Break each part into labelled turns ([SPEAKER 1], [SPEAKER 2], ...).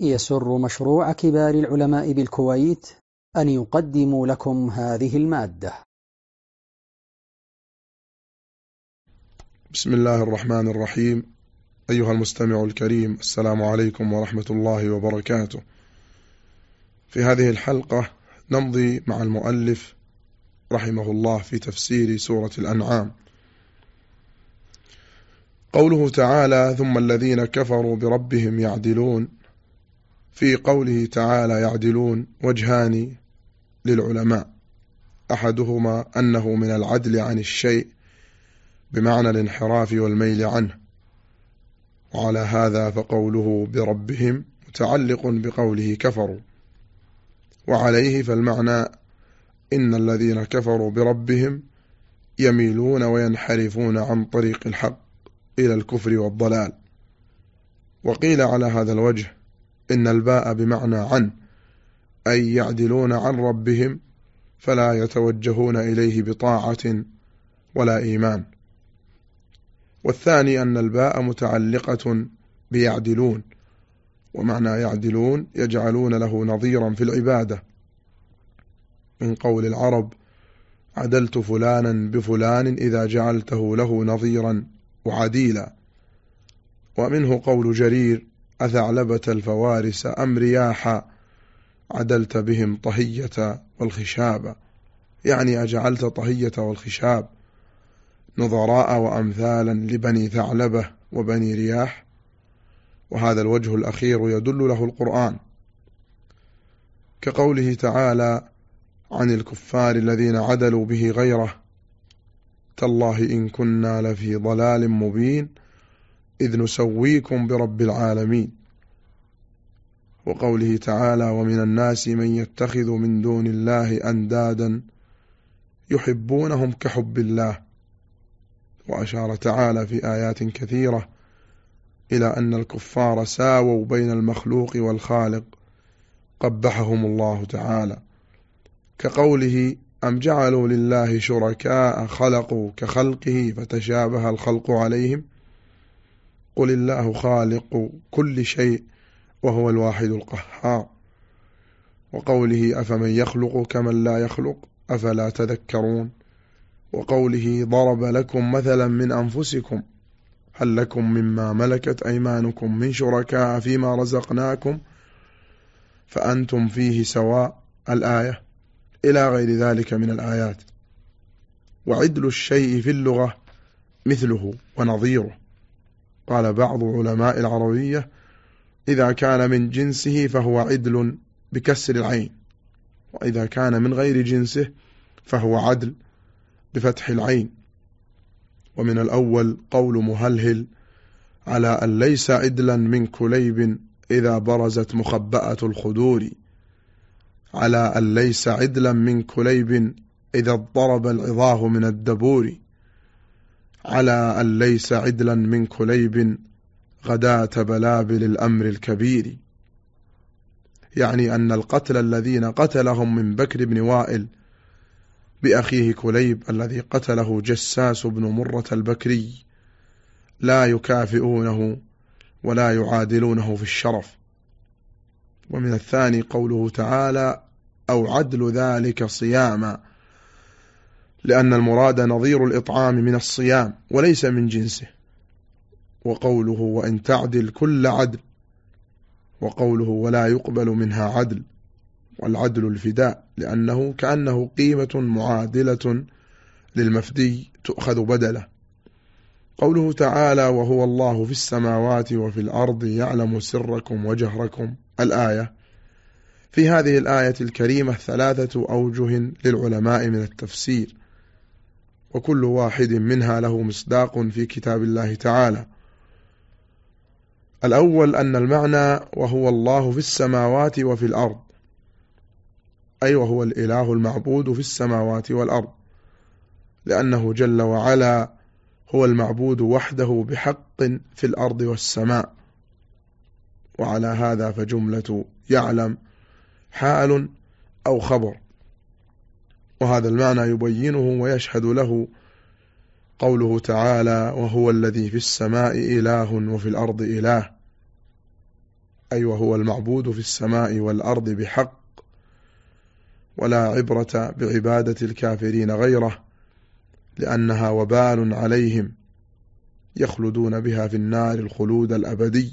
[SPEAKER 1] يسر مشروع كبار العلماء بالكويت أن يقدم لكم هذه المادة.
[SPEAKER 2] بسم الله الرحمن الرحيم. أيها المستمع الكريم السلام عليكم ورحمة الله وبركاته. في هذه الحلقة نمضي مع المؤلف رحمه الله في تفسير سورة الأنعام. قوله تعالى ثم الذين كفروا بربهم يعدلون في قوله تعالى يعدلون وجهان للعلماء. أحدهما أنه من العدل عن الشيء بمعنى الانحراف والميل عنه. وعلى هذا فقوله بربهم متعلق بقوله كفروا. وعليه فالمعنى إن الذين كفروا بربهم يميلون وينحرفون عن طريق الحق إلى الكفر والضلال. وقيل على هذا الوجه إن الباء بمعنى عن أي يعدلون عن ربهم فلا يتوجهون إليه بطاعة ولا إيمان. والثاني أن الباء متعلقة بيعدلون ومعنى يعدلون يجعلون له نظيرا في العبادة. من قول العرب عدلت فلانا بفلان إذا جعلته له نظيرا وعديلا. ومنه قول جرير أثعلبة الفوارس أم رياحا عدلت بهم طهية والخشاب. يعني أجعلت طهية والخشاب نظراء وأمثالا لبني ثعلبة وبني رياح. وهذا الوجه الأخير يدل له القرآن. كقوله تعالى عن الكفار الذين عدلوا به غيره تالله إن كنا لفي ضلال مبين. إذ نسويكم برب العالمين. وقوله تعالى ومن الناس من يتخذ من دون الله أندادا يحبونهم كحب الله. وأشار تعالى في آيات كثيرة إلى أن الكفار ساووا بين المخلوق والخالق. قبحهم الله تعالى. كقوله أم جعلوا لله شركاء خلقوا كخلقه فتشابه الخلق عليهم؟ قل الله خالق كل شيء وهو الواحد القهار وقوله أفمن يخلق كمن لا يخلق أفلا تذكرون وقوله ضرب لكم مثلا من أنفسكم هل لكم مما ملكت أيمانكم من شركاء فيما رزقناكم فأنتم فيه سواء الآية إلى غير ذلك من الآيات وعدل الشيء في اللغة مثله ونظيره قال بعض علماء العربية إذا كان من جنسه فهو عدل بكسر العين وإذا كان من غير جنسه فهو عدل بفتح العين. ومن الأول قول مهلهل على أن ليس عدلا من كليب إذا برزت مخبأة الخدور على أن ليس عدلا من كليب إذا اضطرب العضاه من الدبور. على أن ليس عدلا من كليب غداة بلابل الأمر الكبير. يعني أن القتل الذين قتلهم من بكر بن وائل بأخيه كليب الذي قتله جساس بن مرة البكري لا يكافئونه ولا يعادلونه في الشرف. ومن الثاني قوله تعالى أو عدل ذلك صياما. لأن المراد نظير الإطعام من الصيام وليس من جنسه. وقوله وإن تعدل كل عدل وقوله ولا يقبل منها عدل والعدل الفداء لأنه كأنه قيمة معادلة للمفدي تؤخذ بدله. قوله تعالى وهو الله في السماوات وفي الأرض يعلم سركم وجهركم. الآية في هذه الآية الكريمة ثلاثة أوجه للعلماء من التفسير. وكل واحد منها له مصداق في كتاب الله تعالى. الأول أن المعنى وهو الله في السماوات وفي الأرض أي وهو الإله المعبود في السماوات والأرض لأنه جل وعلا هو المعبود وحده بحق في الأرض والسماء. وعلى هذا فجملة يعلم حال أو خبر. وهذا المعنى يبينه ويشهد له قوله تعالى وهو الذي في السماء إله وفي الأرض إله. أي وهو المعبود في السماء والأرض بحق ولا عبرة بعبادة الكافرين غيره لأنها وبال عليهم يخلدون بها في النار الخلود الأبدي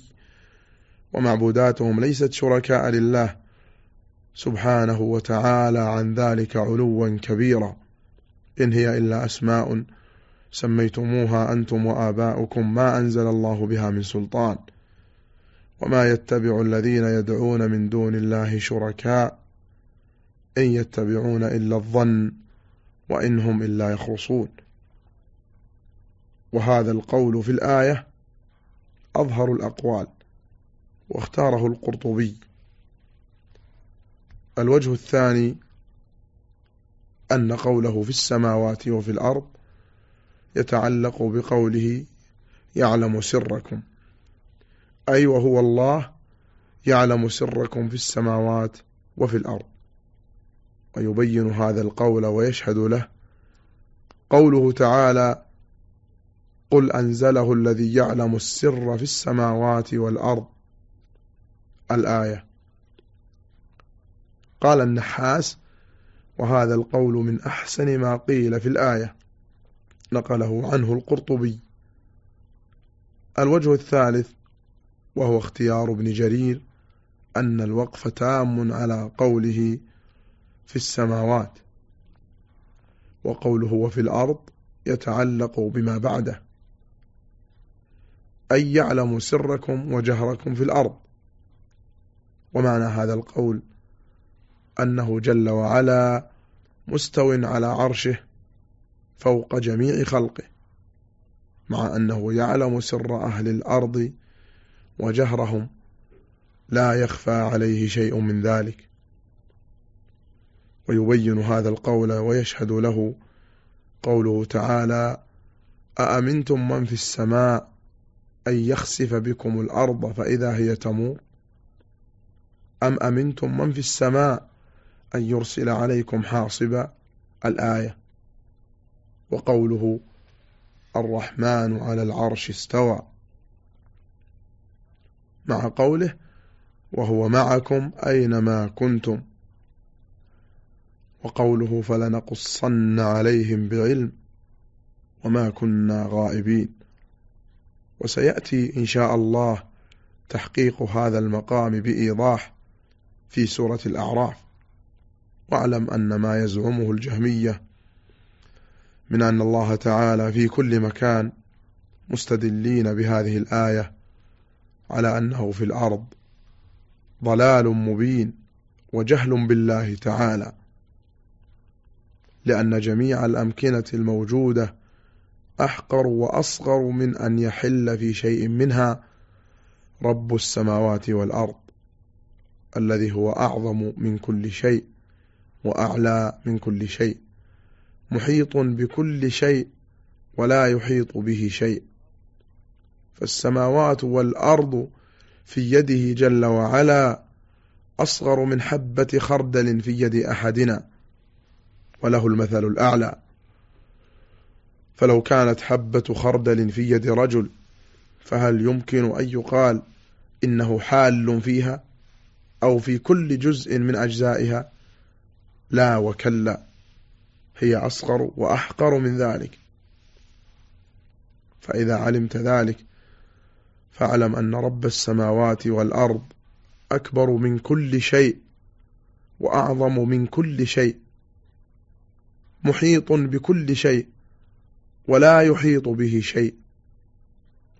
[SPEAKER 2] ومعبوداتهم ليست شركاء لله سبحانه وتعالى عن ذلك علوا كبيرا. إن هي إلا أسماء سميتموها أنتم وآباؤكم ما أنزل الله بها من سلطان. وما يتبع الذين يدعون من دون الله شركاء. إن يتبعون إلا الظن وإن هم إلا يخرصون. وهذا القول في الآية أظهر الأقوال واختاره القرطبي. الوجه الثاني أن قوله في السماوات وفي الأرض يتعلق بقوله يعلم سركم. أي وهو الله يعلم سركم في السماوات وفي الأرض. ويبين هذا القول ويشهد له. قوله تعالى قل أنزله الذي يعلم السر في السماوات والأرض. الآية. قال النحاس وهذا القول من أحسن ما قيل في الآية. نقله عنه القرطبي. الوجه الثالث وهو اختيار ابن جرير أن الوقف تام على قوله في السماوات وقوله وفي الأرض يتعلق بما بعده. أي يعلم سركم وجهركم في الأرض. ومعنى هذا القول أنه جل وعلا مستو على عرشه فوق جميع خلقه مع أنه يعلم سر أهل الأرض وجهرهم لا يخفى عليه شيء من ذلك. ويبين هذا القول ويشهد له قوله تعالى أأمنتم من في السماء أن يخسف بكم الأرض فإذا هي تمور؟ أم أمنتم من في السماء أن يرسل عليكم حاصبا الآية. وقوله الرحمن على العرش استوى. مع قوله وهو معكم أينما كنتم. وقوله فلنقصن عليهم بعلم وما كنا غائبين. وسيأتي إن شاء الله تحقيق هذا المقام بإيضاح في سورة الأعراف. واعلم أن ما يزعمه الجهمية من أن الله تعالى في كل مكان مستدلين بهذه الآية على أنه في الأرض ضلال مبين وجهل بالله تعالى لأن جميع الأمكنة الموجودة أحقر وأصغر من أن يحل في شيء منها رب السماوات والأرض الذي هو أعظم من كل شيء. وأعلى من كل شيء محيط بكل شيء ولا يحيط به شيء. فالسماوات والأرض في يده جل وعلا أصغر من حبة خردل في يد أحدنا وله المثل الأعلى. فلو كانت حبة خردل في يد رجل فهل يمكن أن يقال إنه حال فيها أو في كل جزء من أجزائها؟ لا وكلا. هي أصغر وأحقر من ذلك. فإذا علمت ذلك فاعلم أن رب السماوات والأرض أكبر من كل شيء وأعظم من كل شيء. محيط بكل شيء ولا يحيط به شيء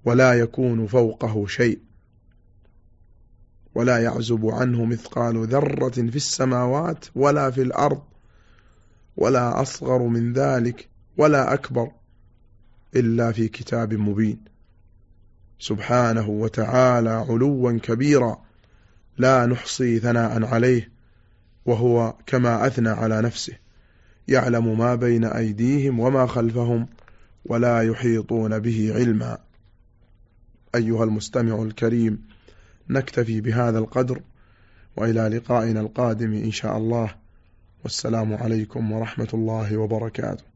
[SPEAKER 2] ولا يكون فوقه شيء. ولا يعزب عنه مثقال ذرة في السماوات ولا في الأرض ولا أصغر من ذلك ولا أكبر إلا في كتاب مبين. سبحانه وتعالى علوا كبيرا لا نحصي ثناء عليه وهو كما أثنى على نفسه يعلم ما بين أيديهم وما خلفهم ولا يحيطون به علما. أيها المستمع الكريم نكتفي بهذا القدر وإلى لقائنا القادم إن شاء الله. والسلام عليكم ورحمة الله وبركاته.